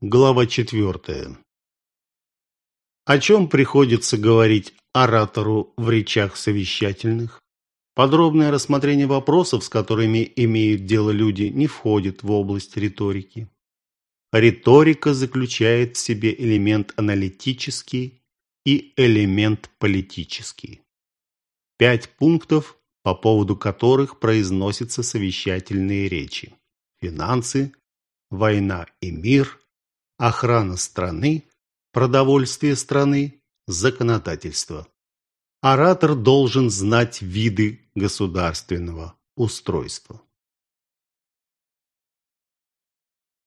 Глава четвертая. О чем приходится говорить оратору в речах совещательных? Подробное рассмотрение вопросов, с которыми имеют дело люди, не входит в область риторики. Риторика заключает в себе элемент аналитический и элемент политический. Пять пунктов, по поводу которых произносятся совещательные речи. Финансы, война и мир, охрана страны, продовольствие страны, законодательство. Оратор должен знать виды государственного устройства.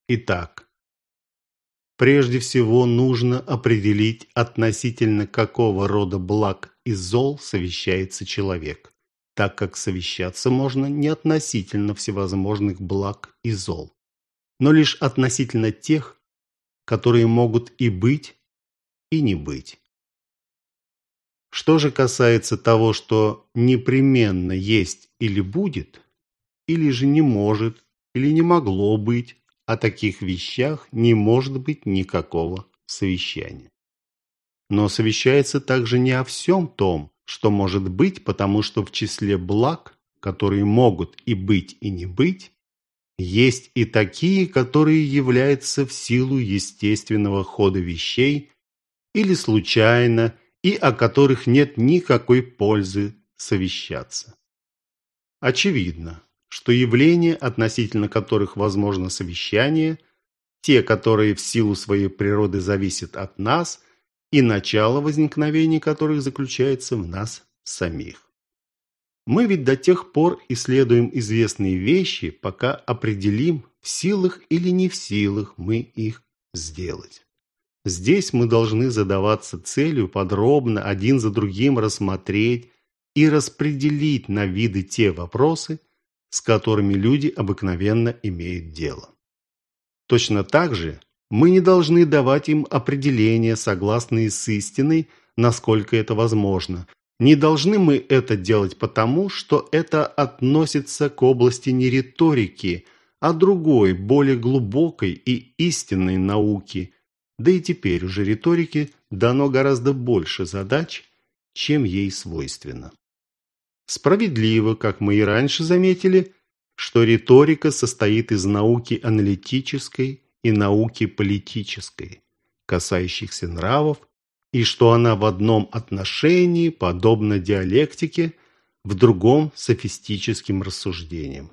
Итак, прежде всего нужно определить относительно какого рода благ и зол совещается человек, так как совещаться можно не относительно всевозможных благ и зол, но лишь относительно тех, которые могут и быть, и не быть. Что же касается того, что непременно есть или будет, или же не может, или не могло быть, о таких вещах не может быть никакого совещания. Но совещается также не о всем том, что может быть, потому что в числе благ, которые могут и быть, и не быть, есть и такие, которые являются в силу естественного хода вещей или случайно, и о которых нет никакой пользы совещаться. Очевидно, что явления, относительно которых возможно совещание, те, которые в силу своей природы зависят от нас, и начало возникновения которых заключается в нас самих. Мы ведь до тех пор исследуем известные вещи, пока определим, в силах или не в силах мы их сделать. Здесь мы должны задаваться целью подробно один за другим рассмотреть и распределить на виды те вопросы, с которыми люди обыкновенно имеют дело. Точно так же мы не должны давать им определения, согласные с истиной, насколько это возможно, не должны мы это делать потому, что это относится к области не риторики, а другой, более глубокой и истинной науки. Да и теперь уже риторике дано гораздо больше задач, чем ей свойственно. Справедливо, как мы и раньше заметили, что риторика состоит из науки аналитической и науки политической, касающихся нравов и что она в одном отношении подобна диалектике, в другом – софистическим рассуждениям.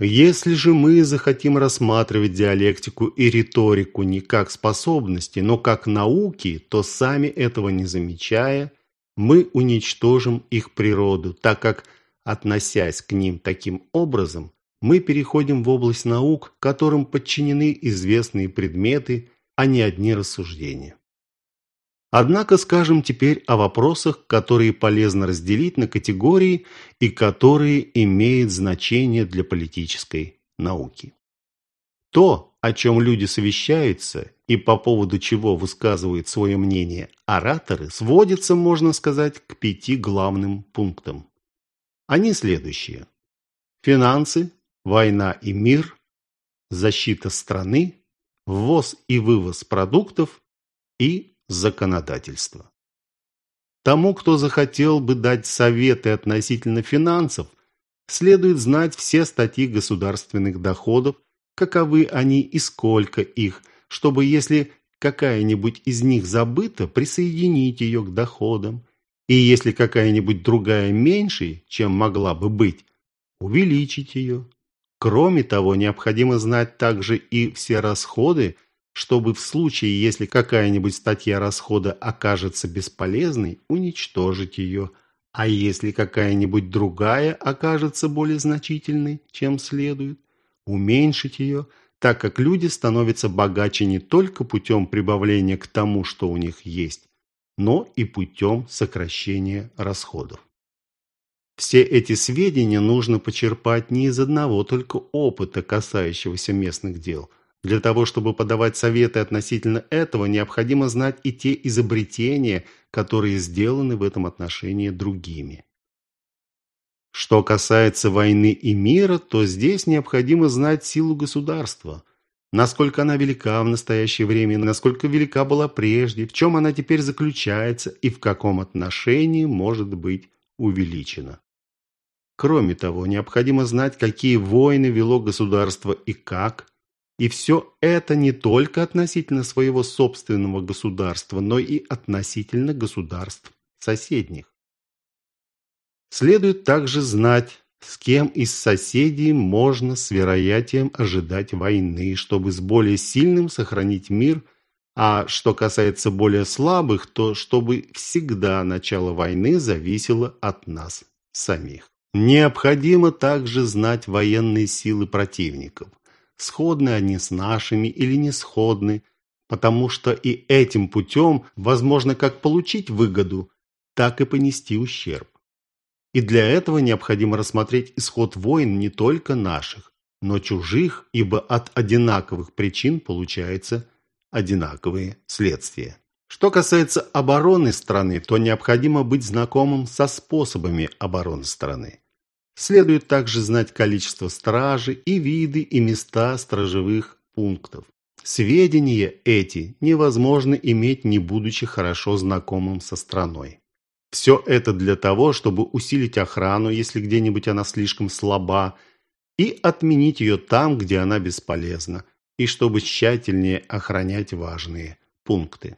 Если же мы захотим рассматривать диалектику и риторику не как способности, но как науки, то сами этого не замечая, мы уничтожим их природу, так как, относясь к ним таким образом, мы переходим в область наук, которым подчинены известные предметы, а не одни рассуждения. Однако скажем теперь о вопросах, которые полезно разделить на категории и которые имеют значение для политической науки. То, о чем люди совещаются и по поводу чего высказывают свое мнение ораторы, сводится, можно сказать, к пяти главным пунктам. Они следующие. Финансы, война и мир, защита страны, ввоз и вывоз продуктов и законодательства. Тому, кто захотел бы дать советы относительно финансов, следует знать все статьи государственных доходов, каковы они и сколько их, чтобы, если какая-нибудь из них забыта, присоединить ее к доходам, и если какая-нибудь другая меньше, чем могла бы быть, увеличить ее. Кроме того, необходимо знать также и все расходы, чтобы в случае, если какая-нибудь статья расхода окажется бесполезной, уничтожить ее, а если какая-нибудь другая окажется более значительной, чем следует, уменьшить ее, так как люди становятся богаче не только путем прибавления к тому, что у них есть, но и путем сокращения расходов. Все эти сведения нужно почерпать не из одного только опыта, касающегося местных дел – для того, чтобы подавать советы относительно этого, необходимо знать и те изобретения, которые сделаны в этом отношении другими. Что касается войны и мира, то здесь необходимо знать силу государства. насколько она велика в настоящее время, насколько велика была прежде, в чем она теперь заключается и в каком отношении может быть увеличена. Кроме того, необходимо знать, какие войны вело государство и как, и все это не только относительно своего собственного государства, но и относительно государств соседних. Следует также знать, с кем из соседей можно с вероятием ожидать войны, чтобы с более сильным сохранить мир, а что касается более слабых, то чтобы всегда начало войны зависело от нас самих. Необходимо также знать военные силы противников – сходны они с нашими или не сходны, потому что и этим путем возможно как получить выгоду, так и понести ущерб. И для этого необходимо рассмотреть исход войн не только наших, но чужих, ибо от одинаковых причин получаются одинаковые следствия. Что касается обороны страны, то необходимо быть знакомым со способами обороны страны. Следует также знать количество стражи и виды и места сторожевых пунктов. Сведения эти невозможно иметь, не будучи хорошо знакомым со страной. Все это для того, чтобы усилить охрану, если где-нибудь она слишком слаба, и отменить ее там, где она бесполезна, и чтобы тщательнее охранять важные пункты.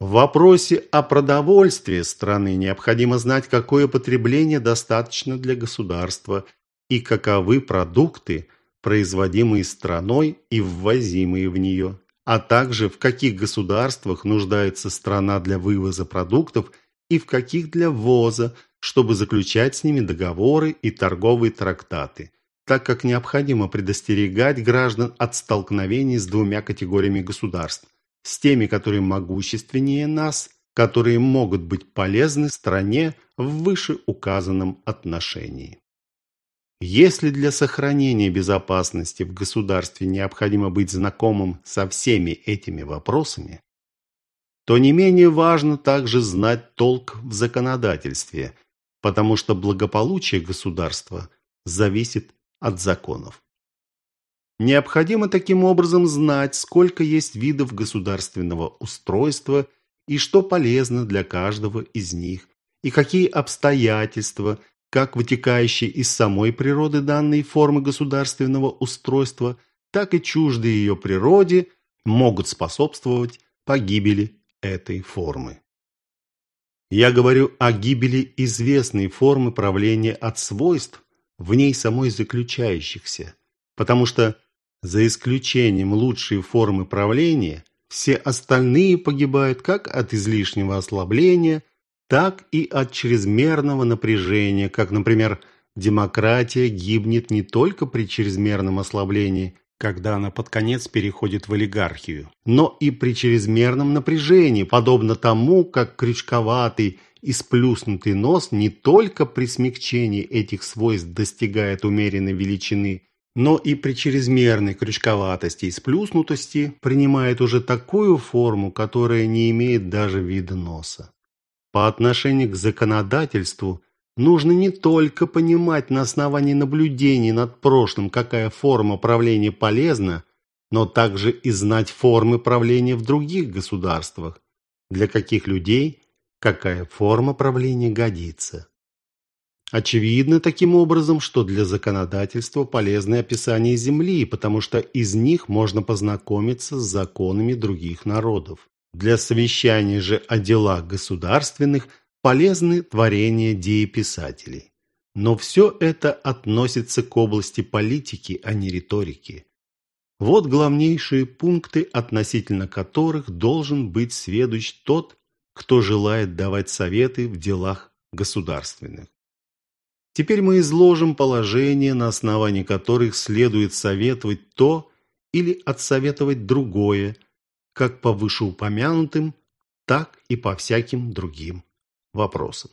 В вопросе о продовольствии страны необходимо знать, какое потребление достаточно для государства и каковы продукты, производимые страной и ввозимые в нее, а также в каких государствах нуждается страна для вывоза продуктов и в каких для ввоза, чтобы заключать с ними договоры и торговые трактаты, так как необходимо предостерегать граждан от столкновений с двумя категориями государств – с теми, которые могущественнее нас, которые могут быть полезны стране в вышеуказанном отношении. Если для сохранения безопасности в государстве необходимо быть знакомым со всеми этими вопросами, то не менее важно также знать толк в законодательстве, потому что благополучие государства зависит от законов. Необходимо таким образом знать, сколько есть видов государственного устройства и что полезно для каждого из них, и какие обстоятельства, как вытекающие из самой природы данной формы государственного устройства, так и чуждые ее природе, могут способствовать погибели этой формы. Я говорю о гибели известной формы правления от свойств, в ней самой заключающихся, потому что за исключением лучшей формы правления, все остальные погибают как от излишнего ослабления, так и от чрезмерного напряжения, как, например, демократия гибнет не только при чрезмерном ослаблении, когда она под конец переходит в олигархию, но и при чрезмерном напряжении, подобно тому, как крючковатый и сплюснутый нос не только при смягчении этих свойств достигает умеренной величины, но и при чрезмерной крючковатости и сплюснутости принимает уже такую форму, которая не имеет даже вида носа. По отношению к законодательству нужно не только понимать на основании наблюдений над прошлым, какая форма правления полезна, но также и знать формы правления в других государствах, для каких людей какая форма правления годится. Очевидно таким образом, что для законодательства полезны описания Земли, потому что из них можно познакомиться с законами других народов. Для совещания же о делах государственных полезны творения дееписателей. Но все это относится к области политики, а не риторики. Вот главнейшие пункты, относительно которых должен быть сведущ тот, кто желает давать советы в делах государственных. Теперь мы изложим положения, на основании которых следует советовать то или отсоветовать другое, как по вышеупомянутым, так и по всяким другим вопросам.